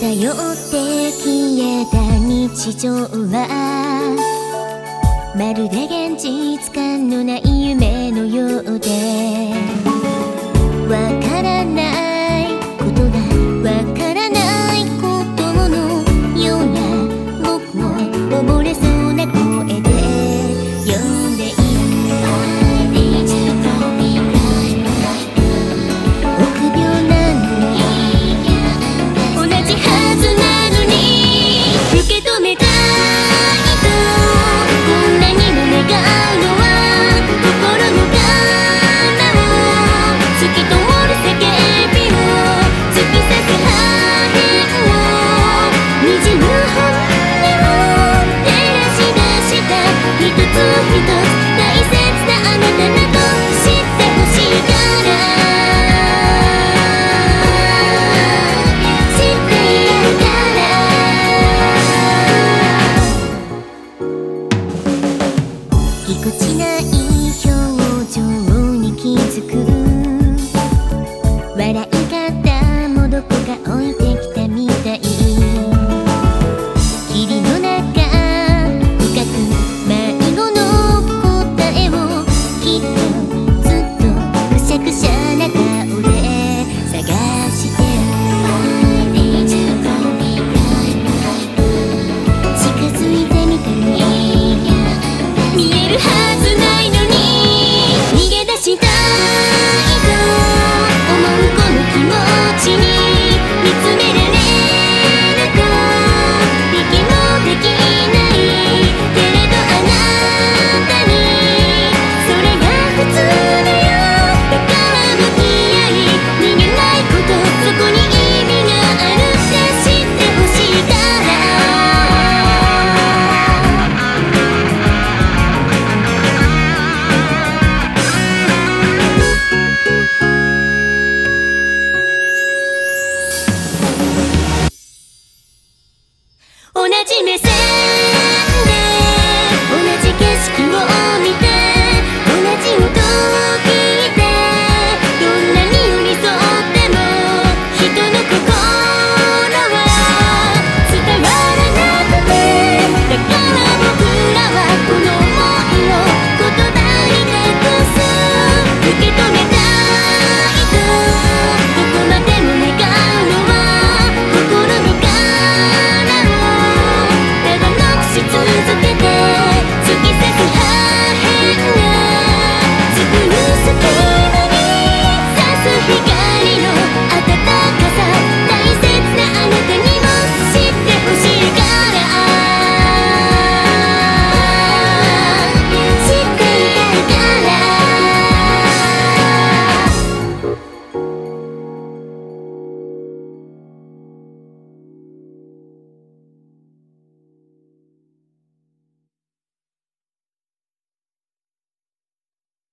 漂って消えた日常はまるで現実感のない夢のようで那一刻じめせ